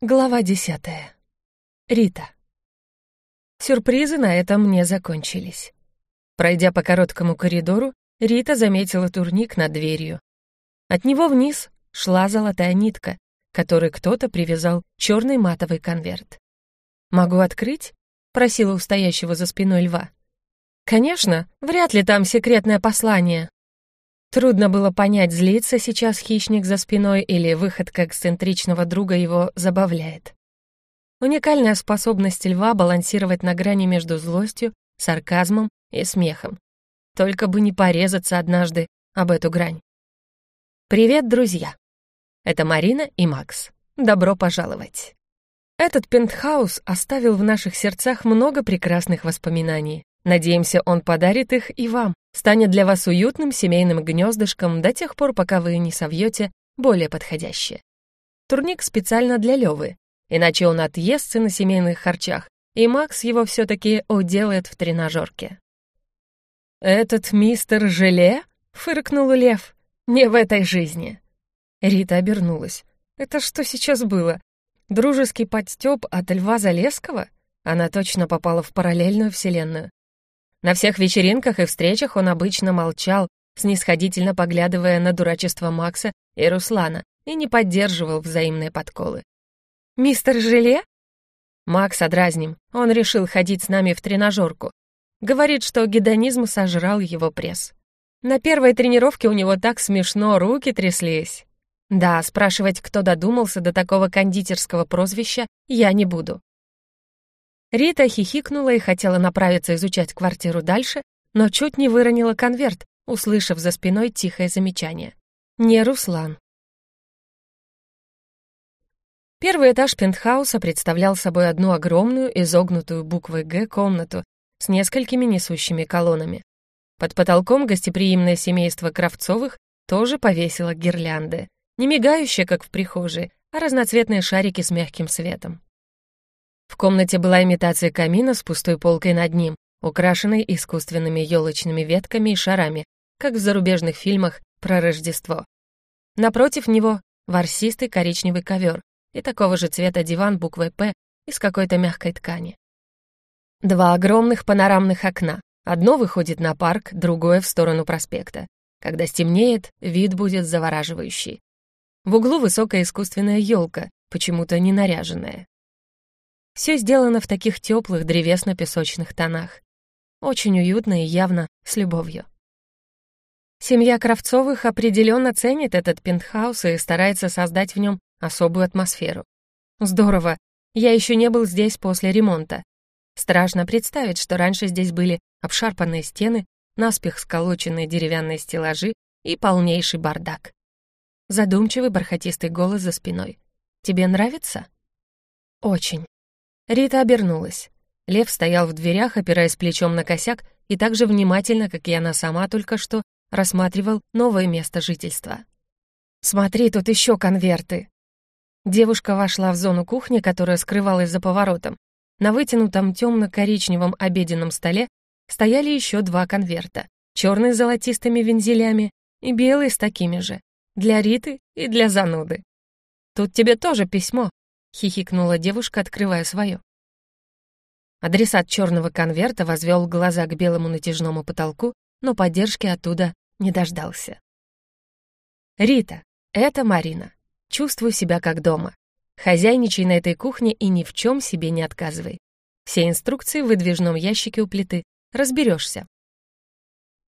Глава десятая. Рита. Сюрпризы на этом не закончились. Пройдя по короткому коридору, Рита заметила турник над дверью. От него вниз шла золотая нитка, которой кто-то привязал черный матовый конверт. «Могу открыть?» — просила у стоящего за спиной льва. «Конечно, вряд ли там секретное послание», Трудно было понять, злится сейчас хищник за спиной или выходка эксцентричного друга его забавляет. Уникальная способность льва балансировать на грани между злостью, сарказмом и смехом. Только бы не порезаться однажды об эту грань. Привет, друзья! Это Марина и Макс. Добро пожаловать! Этот пентхаус оставил в наших сердцах много прекрасных воспоминаний. Надеемся, он подарит их и вам, станет для вас уютным семейным гнездышком до тех пор, пока вы не совьете более подходящее. Турник специально для Лёвы, иначе он отъестся на семейных харчах, и Макс его все-таки уделает в тренажерке. «Этот мистер Желе?» — фыркнул Лев. «Не в этой жизни». Рита обернулась. «Это что сейчас было? Дружеский подстёб от Льва Залесского?» Она точно попала в параллельную вселенную. На всех вечеринках и встречах он обычно молчал, снисходительно поглядывая на дурачество Макса и Руслана, и не поддерживал взаимные подколы. «Мистер Желе?» Макс одразним, он решил ходить с нами в тренажерку. Говорит, что гедонизм сожрал его пресс. На первой тренировке у него так смешно руки тряслись. Да, спрашивать, кто додумался до такого кондитерского прозвища, я не буду. Рита хихикнула и хотела направиться изучать квартиру дальше, но чуть не выронила конверт, услышав за спиной тихое замечание. «Не Руслан». Первый этаж пентхауса представлял собой одну огромную, изогнутую буквой «Г» комнату с несколькими несущими колоннами. Под потолком гостеприимное семейство Кравцовых тоже повесило гирлянды, не мигающие, как в прихожей, а разноцветные шарики с мягким светом. В комнате была имитация камина с пустой полкой над ним, украшенной искусственными елочными ветками и шарами, как в зарубежных фильмах про Рождество. Напротив него ворсистый коричневый ковер и такого же цвета диван буквой «П» из какой-то мягкой ткани. Два огромных панорамных окна. Одно выходит на парк, другое — в сторону проспекта. Когда стемнеет, вид будет завораживающий. В углу высокая искусственная елка, почему-то не наряженная. Все сделано в таких теплых древесно-песочных тонах. Очень уютно и явно с любовью. Семья Кравцовых определенно ценит этот пентхаус и старается создать в нем особую атмосферу. Здорово. Я еще не был здесь после ремонта. Страшно представить, что раньше здесь были обшарпанные стены, наспех сколоченные деревянные стеллажи и полнейший бардак. Задумчивый бархатистый голос за спиной. «Тебе нравится?» «Очень». Рита обернулась. Лев стоял в дверях, опираясь плечом на косяк, и так же внимательно, как и она сама только что, рассматривал новое место жительства. «Смотри, тут еще конверты!» Девушка вошла в зону кухни, которая скрывалась за поворотом. На вытянутом темно-коричневом обеденном столе стояли еще два конверта. Черный с золотистыми вензелями и белый с такими же. Для Риты и для зануды. «Тут тебе тоже письмо», — хихикнула девушка, открывая свое. Адресат черного конверта возвел глаза к белому натяжному потолку, но поддержки оттуда не дождался. «Рита, это Марина. Чувствую себя как дома. Хозяйничай на этой кухне и ни в чем себе не отказывай. Все инструкции в выдвижном ящике у плиты. Разберешься.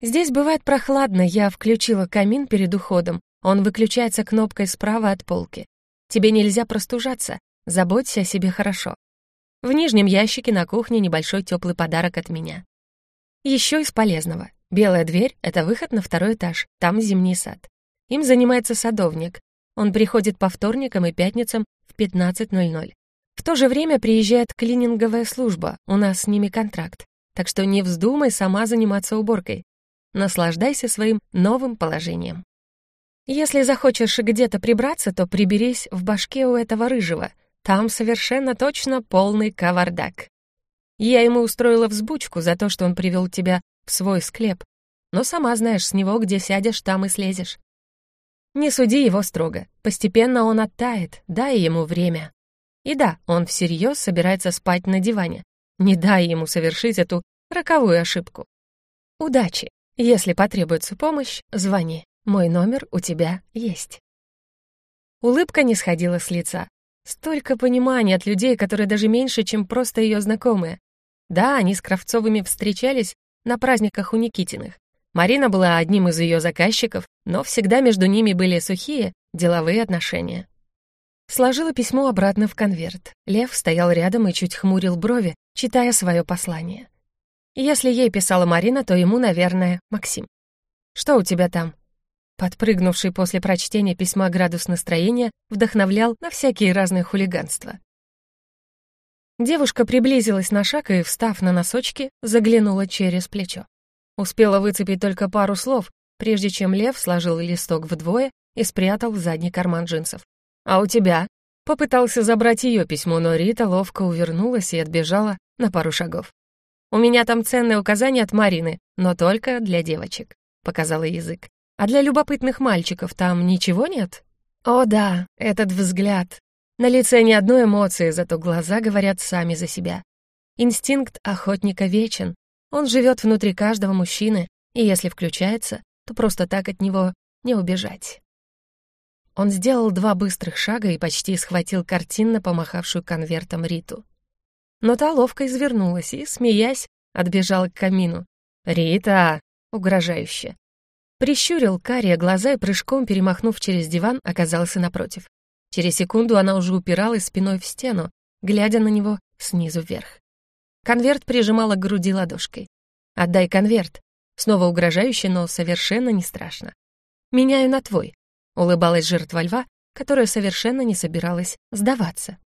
Здесь бывает прохладно, я включила камин перед уходом. Он выключается кнопкой справа от полки. Тебе нельзя простужаться, заботься о себе хорошо. В нижнем ящике на кухне небольшой теплый подарок от меня. Еще из полезного. Белая дверь — это выход на второй этаж, там зимний сад. Им занимается садовник. Он приходит по вторникам и пятницам в 15.00. В то же время приезжает клининговая служба, у нас с ними контракт. Так что не вздумай сама заниматься уборкой. Наслаждайся своим новым положением. Если захочешь где-то прибраться, то приберись в башке у этого рыжего. Там совершенно точно полный кавардак. Я ему устроила взбучку за то, что он привел тебя в свой склеп. Но сама знаешь, с него где сядешь, там и слезешь. Не суди его строго. Постепенно он оттает, дай ему время. И да, он всерьез собирается спать на диване. Не дай ему совершить эту роковую ошибку. Удачи! Если потребуется помощь, звони. Мой номер у тебя есть. Улыбка не сходила с лица. Столько понимания от людей, которые даже меньше, чем просто ее знакомые. Да, они с Кравцовыми встречались на праздниках у Никитиных. Марина была одним из ее заказчиков, но всегда между ними были сухие деловые отношения. Сложила письмо обратно в конверт. Лев стоял рядом и чуть хмурил брови, читая свое послание. Если ей писала Марина, то ему, наверное, Максим. «Что у тебя там?» Подпрыгнувший после прочтения письма градус настроения вдохновлял на всякие разные хулиганства. Девушка приблизилась на шаг и, встав на носочки, заглянула через плечо. Успела выцепить только пару слов, прежде чем Лев сложил листок вдвое и спрятал в задний карман джинсов. «А у тебя?» Попытался забрать ее письмо, но Рита ловко увернулась и отбежала на пару шагов. «У меня там ценные указания от Марины, но только для девочек», — показала язык. «А для любопытных мальчиков там ничего нет?» «О да, этот взгляд. На лице ни одной эмоции, зато глаза говорят сами за себя. Инстинкт охотника вечен. Он живет внутри каждого мужчины, и если включается, то просто так от него не убежать». Он сделал два быстрых шага и почти схватил картинно помахавшую конвертом Риту. Но та ловко извернулась и, смеясь, отбежала к камину. «Рита!» — угрожающе. Прищурил карие глаза и прыжком, перемахнув через диван, оказался напротив. Через секунду она уже упиралась спиной в стену, глядя на него снизу вверх. Конверт прижимала к груди ладошкой. «Отдай конверт!» Снова угрожающе, но совершенно не страшно. «Меняю на твой», — улыбалась жертва льва, которая совершенно не собиралась сдаваться.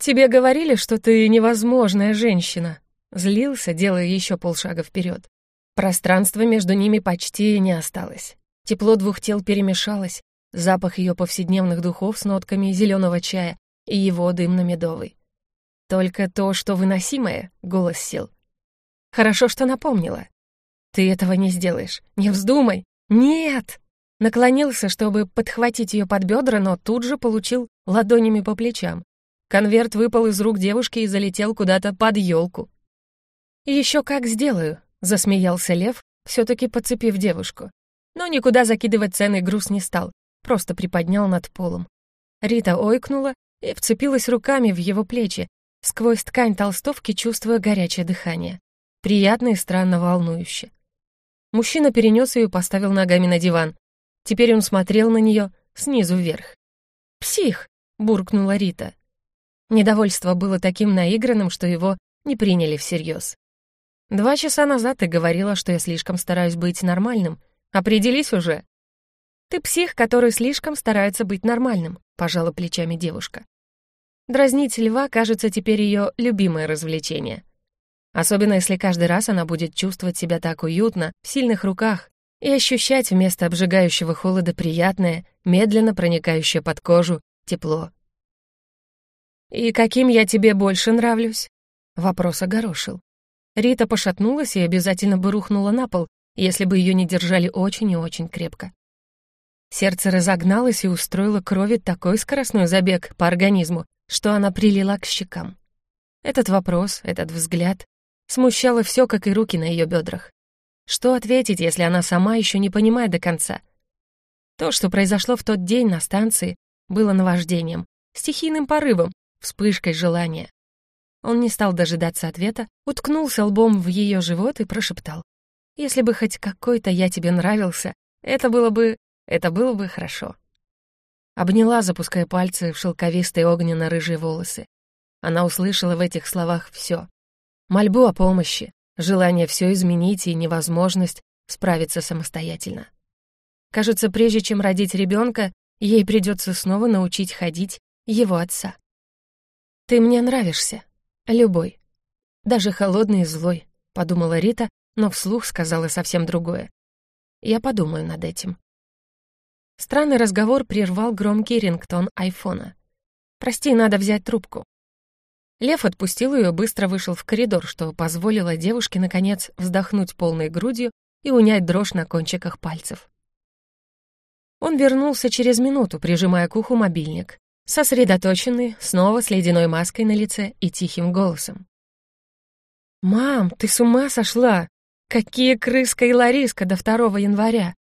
«Тебе говорили, что ты невозможная женщина», — злился, делая еще полшага вперед. Пространства между ними почти не осталось. Тепло двух тел перемешалось, запах ее повседневных духов с нотками зеленого чая и его дымно-медовый. Только то, что выносимое, голос сел. Хорошо, что напомнила. Ты этого не сделаешь. Не вздумай. Нет! Наклонился, чтобы подхватить ее под бедра, но тут же получил ладонями по плечам. Конверт выпал из рук девушки и залетел куда-то под елку. Еще как сделаю», — засмеялся Лев, все-таки подцепив девушку. Но никуда закидывать ценный груз не стал, просто приподнял над полом. Рита ойкнула и вцепилась руками в его плечи, сквозь ткань толстовки чувствуя горячее дыхание. Приятно и странно волнующе. Мужчина перенес ее и поставил ногами на диван. Теперь он смотрел на нее снизу вверх. «Псих!» — буркнула Рита. Недовольство было таким наигранным, что его не приняли всерьез. «Два часа назад ты говорила, что я слишком стараюсь быть нормальным. Определись уже!» «Ты псих, который слишком старается быть нормальным», — пожала плечами девушка. Дразнить льва, кажется, теперь ее любимое развлечение. Особенно если каждый раз она будет чувствовать себя так уютно, в сильных руках, и ощущать вместо обжигающего холода приятное, медленно проникающее под кожу тепло. «И каким я тебе больше нравлюсь?» Вопрос огорошил. Рита пошатнулась и обязательно бы рухнула на пол, если бы ее не держали очень и очень крепко. Сердце разогналось и устроило крови такой скоростной забег по организму, что она прилила к щекам. Этот вопрос, этот взгляд смущало все, как и руки на ее бедрах. Что ответить, если она сама еще не понимает до конца? То, что произошло в тот день на станции, было наваждением, стихийным порывом, вспышкой желания. Он не стал дожидаться ответа, уткнулся лбом в ее живот и прошептал. «Если бы хоть какой-то я тебе нравился, это было бы... это было бы хорошо». Обняла, запуская пальцы в шелковистые огненно-рыжие волосы. Она услышала в этих словах все. Мольбу о помощи, желание все изменить и невозможность справиться самостоятельно. Кажется, прежде чем родить ребенка, ей придется снова научить ходить его отца. «Ты мне нравишься. Любой. Даже холодный и злой», — подумала Рита, но вслух сказала совсем другое. «Я подумаю над этим». Странный разговор прервал громкий рингтон айфона. «Прости, надо взять трубку». Лев отпустил ее быстро вышел в коридор, что позволило девушке, наконец, вздохнуть полной грудью и унять дрожь на кончиках пальцев. Он вернулся через минуту, прижимая к уху мобильник. Сосредоточенный, снова с ледяной маской на лице и тихим голосом. «Мам, ты с ума сошла? Какие крыска и Лариска до 2 января?